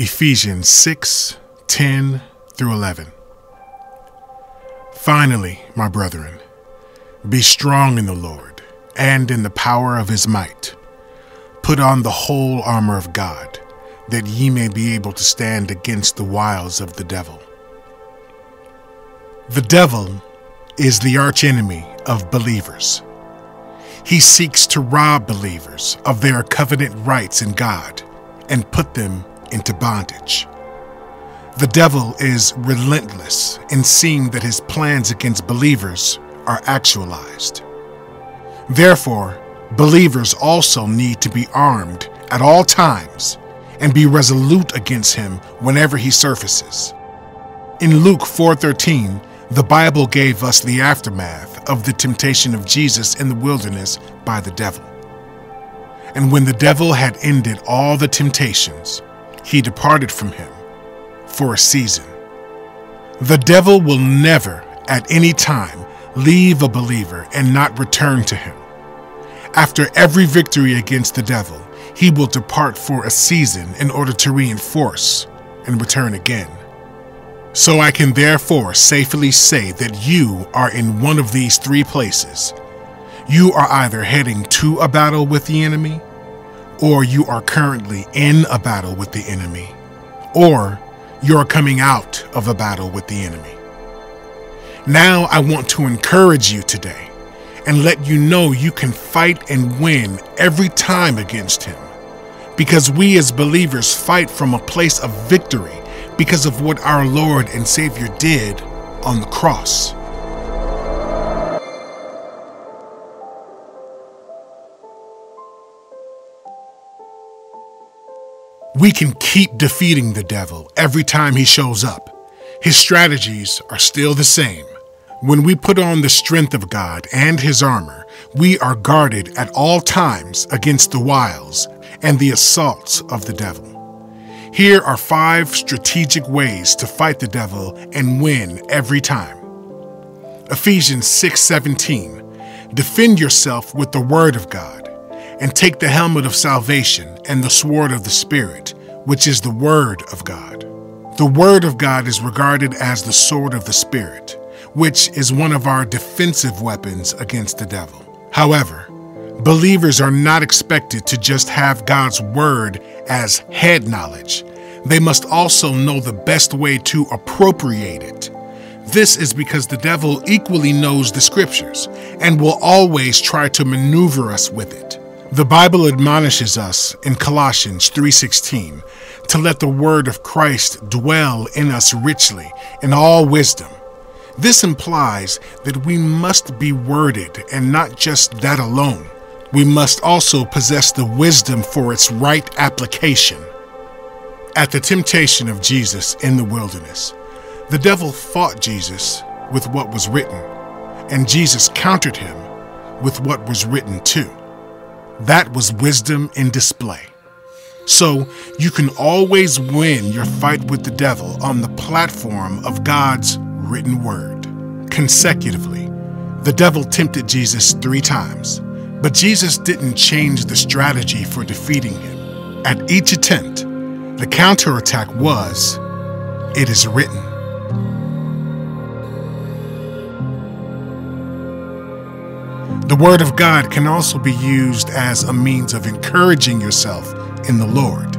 Ephesians 6 10 through 11. Finally, my brethren, be strong in the Lord and in the power of his might. Put on the whole armor of God, that ye may be able to stand against the wiles of the devil. The devil is the archenemy of believers. He seeks to rob believers of their covenant rights in God and put them into bondage. The devil is relentless in seeing that his plans against believers are actualized. Therefore, believers also need to be armed at all times and be resolute against him whenever he surfaces. In Luke 4:13, the Bible gave us the aftermath of the temptation of Jesus in the wilderness by the devil. And when the devil had ended all the temptations, he departed from him for a season. The devil will never, at any time, leave a believer and not return to him. After every victory against the devil, he will depart for a season in order to reinforce and return again. So I can therefore safely say that you are in one of these three places. You are either heading to a battle with the enemy, or you are currently in a battle with the enemy, or you're coming out of a battle with the enemy. Now I want to encourage you today and let you know you can fight and win every time against him. Because we as believers fight from a place of victory because of what our Lord and Savior did on the cross. We can keep defeating the devil every time he shows up. His strategies are still the same. When we put on the strength of God and his armor, we are guarded at all times against the wiles and the assaults of the devil. Here are five strategic ways to fight the devil and win every time. Ephesians 6:17 Defend yourself with the word of God and take the helmet of salvation and the sword of the spirit, which is the word of God. The word of God is regarded as the sword of the spirit, which is one of our defensive weapons against the devil. However, believers are not expected to just have God's word as head knowledge. They must also know the best way to appropriate it. This is because the devil equally knows the scriptures and will always try to maneuver us with it. The Bible admonishes us in Colossians 3:16 to let the word of Christ dwell in us richly in all wisdom. This implies that we must be worded and not just that alone. We must also possess the wisdom for its right application. At the temptation of Jesus in the wilderness, the devil fought Jesus with what was written, and Jesus countered him with what was written too. That was wisdom in display. So you can always win your fight with the devil on the platform of God's written word. Consecutively, the devil tempted Jesus three times, but Jesus didn't change the strategy for defeating him. At each attempt, the counterattack was, It is written. The Word of God can also be used as a means of encouraging yourself in the Lord.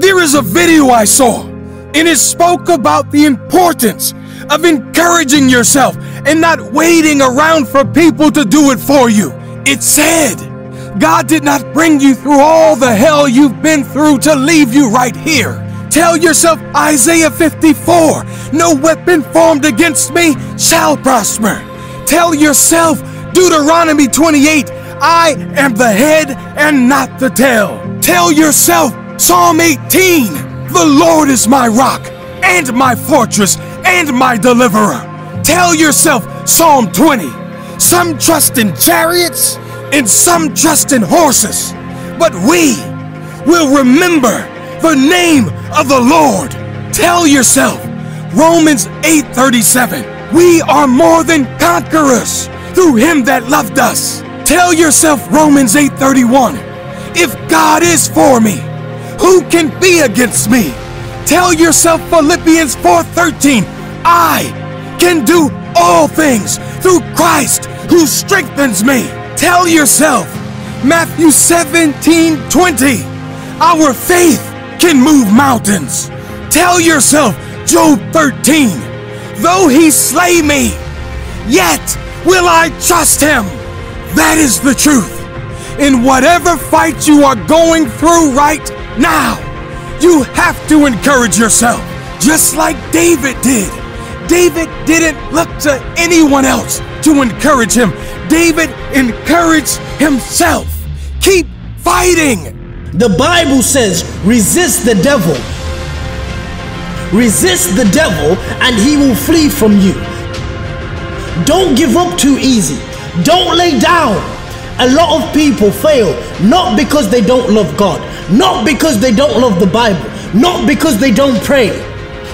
There is a video I saw, and it spoke about the importance of encouraging yourself and not waiting around for people to do it for you. It said, God did not bring you through all the hell you've been through to leave you right here. Tell yourself Isaiah 54 No weapon formed against me shall prosper. Tell yourself Deuteronomy 28 I am the head and not the tail. Tell yourself Psalm 18 The Lord is my rock and my fortress and my deliverer. Tell yourself Psalm 20 Some trust in chariots and some trust in horses, but we will remember the name of the Lord. Tell yourself Romans 8:37 we are more than conquerors through him that loved us. Tell yourself Romans 8:31. If God is for me, Who can be against me? Tell yourself Philippians 4:13. I can do all things through Christ who strengthens me. Tell yourself Matthew 17:20. Our faith can move mountains. Tell yourself Job 13. Though he slay me, yet will I trust him. That is the truth. In whatever fight you are going through right now, you have to encourage yourself, just like David did. David didn't look to anyone else to encourage him. David encouraged himself. Keep fighting. The Bible says, resist the devil. Resist the devil and he will flee from you. Don't give up too easy. Don't lay down. A lot of people fail not because they don't love God, not because they don't love the Bible, not because they don't pray,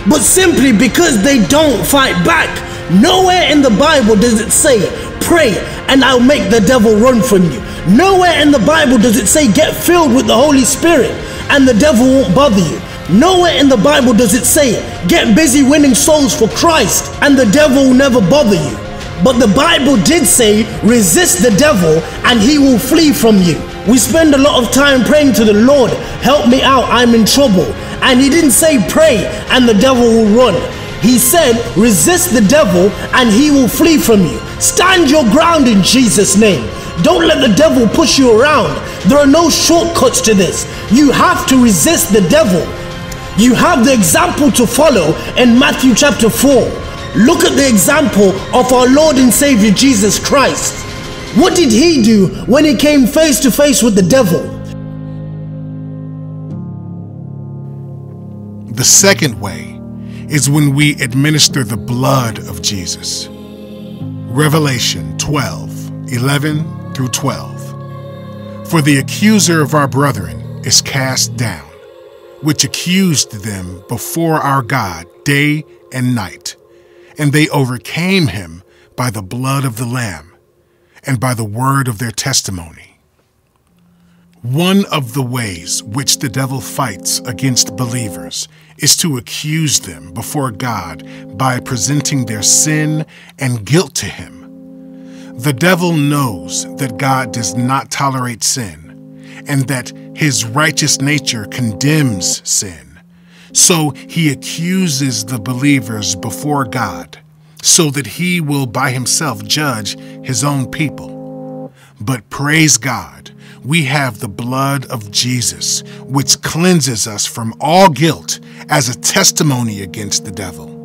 but simply because they don't fight back. Nowhere in the Bible does it say, pray and I'll make the devil run from you. Nowhere in the Bible does it say, get filled with the Holy Spirit and the devil won't bother you. Nowhere in the Bible does it say, get busy winning souls for Christ and the devil will never bother you. But the Bible did say, resist the devil and he will flee from you. We spend a lot of time praying to the Lord, help me out, I'm in trouble. And he didn't say pray and the devil will run. He said, resist the devil and he will flee from you. Stand your ground in Jesus' name. Don't let the devil push you around. There are no shortcuts to this. You have to resist the devil. You have the example to follow in Matthew chapter 4. Look at the example of our Lord and Savior Jesus Christ. What did he do when he came face to face with the devil? The second way is when we administer the blood of Jesus. Revelation 12 11 through 12. For the accuser of our brethren is cast down, which accused them before our God day and night and they overcame him by the blood of the Lamb and by the word of their testimony. One of the ways which the devil fights against believers is to accuse them before God by presenting their sin and guilt to him. The devil knows that God does not tolerate sin and that his righteous nature condemns sin. So he accuses the believers before God, so that he will by himself judge his own people. But praise God, we have the blood of Jesus, which cleanses us from all guilt as a testimony against the devil.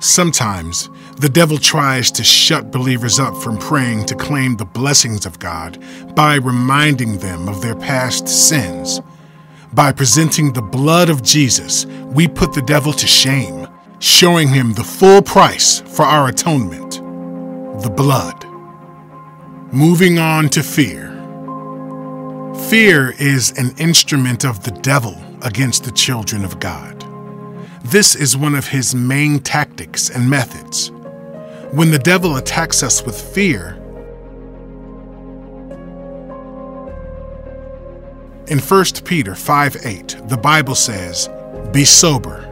Sometimes the devil tries to shut believers up from praying to claim the blessings of God by reminding them of their past sins. By presenting the blood of Jesus, we put the devil to shame, showing him the full price for our atonement the blood. Moving on to fear. Fear is an instrument of the devil against the children of God. This is one of his main tactics and methods. When the devil attacks us with fear, in 1 Peter 5 8, the Bible says, Be sober,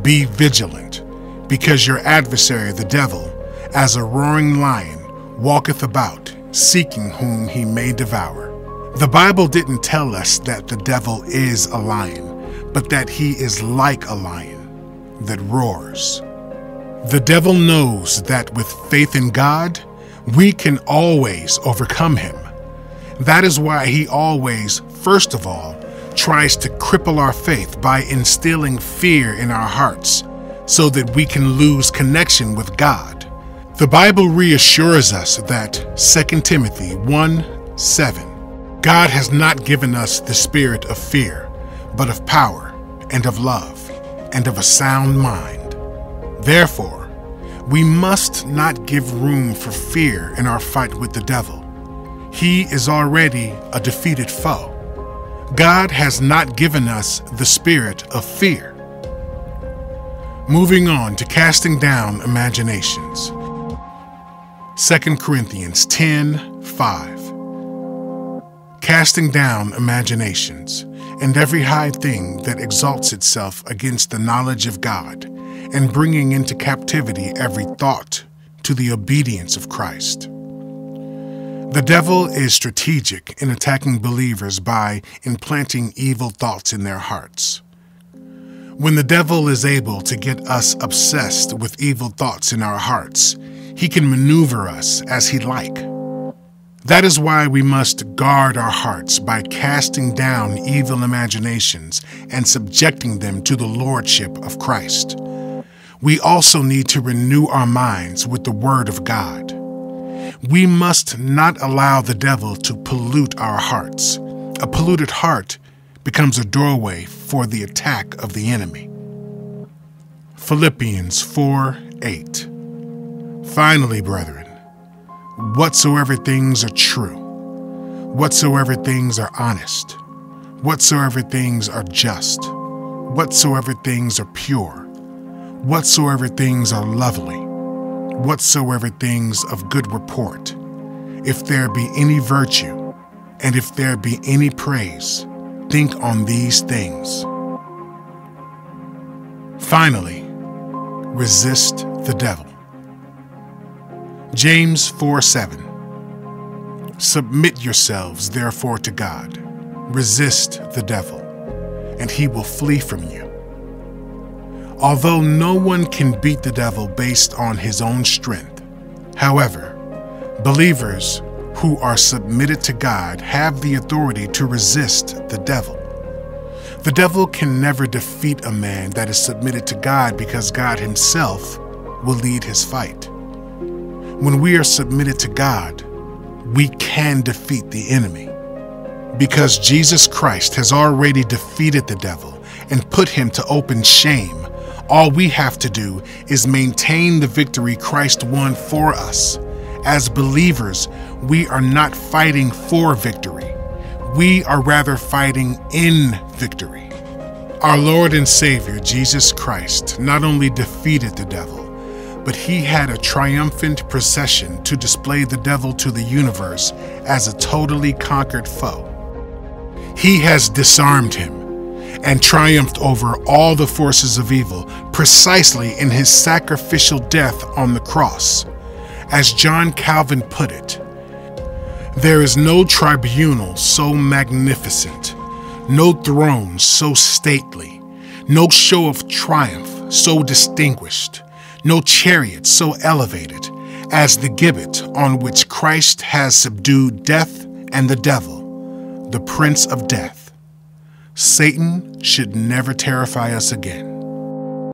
be vigilant, because your adversary, the devil, as a roaring lion, walketh about, seeking whom he may devour. The Bible didn't tell us that the devil is a lion, but that he is like a lion that roars. The devil knows that with faith in God, we can always overcome him. That is why he always, first of all, tries to cripple our faith by instilling fear in our hearts so that we can lose connection with God. The Bible reassures us that 2 Timothy 1 7 God has not given us the spirit of fear, but of power and of love and of a sound mind. Therefore, we must not give room for fear in our fight with the devil. He is already a defeated foe. God has not given us the spirit of fear. Moving on to casting down imaginations. 2 Corinthians 10 5. casting down imaginations and every high thing that exalts itself against the knowledge of God, and bringing into captivity every thought to the obedience of Christ. The devil is strategic in attacking believers by implanting evil thoughts in their hearts. When the devil is able to get us obsessed with evil thoughts in our hearts, he can maneuver us as he like. That is why we must guard our hearts by casting down evil imaginations and subjecting them to the lordship of Christ. We also need to renew our minds with the Word of God. We must not allow the devil to pollute our hearts. A polluted heart becomes a doorway for the attack of the enemy. Philippians 4 8. Finally, brethren, whatsoever things are true, whatsoever things are honest, whatsoever things are just, whatsoever things are pure, whatsoever things are lovely, whatsoever things of good report, if there be any virtue, and if there be any praise, think on these things. Finally, resist the devil. James 4 7. Submit yourselves therefore to God, resist the devil, and he will flee from you. Although no one can beat the devil based on his own strength, however, believers who are submitted to God have the authority to resist the devil. The devil can never defeat a man that is submitted to God because God Himself will lead his fight. When we are submitted to God, we can defeat the enemy. Because Jesus Christ has already defeated the devil and put him to open shame, all we have to do is maintain the victory Christ won for us as believers, we are not fighting for victory. We are rather fighting in victory. Our Lord and Savior, Jesus Christ, not only defeated the devil, but he had a triumphant procession to display the devil to the universe as a totally conquered foe. He has disarmed him and triumphed over all the forces of evil precisely in his sacrificial death on the cross. As John Calvin put it, there is no tribunal so magnificent, no throne so stately, no show of triumph so distinguished, no chariot so elevated as the gibbet on which Christ has subdued death and the devil, the prince of death. Satan should never terrify us again.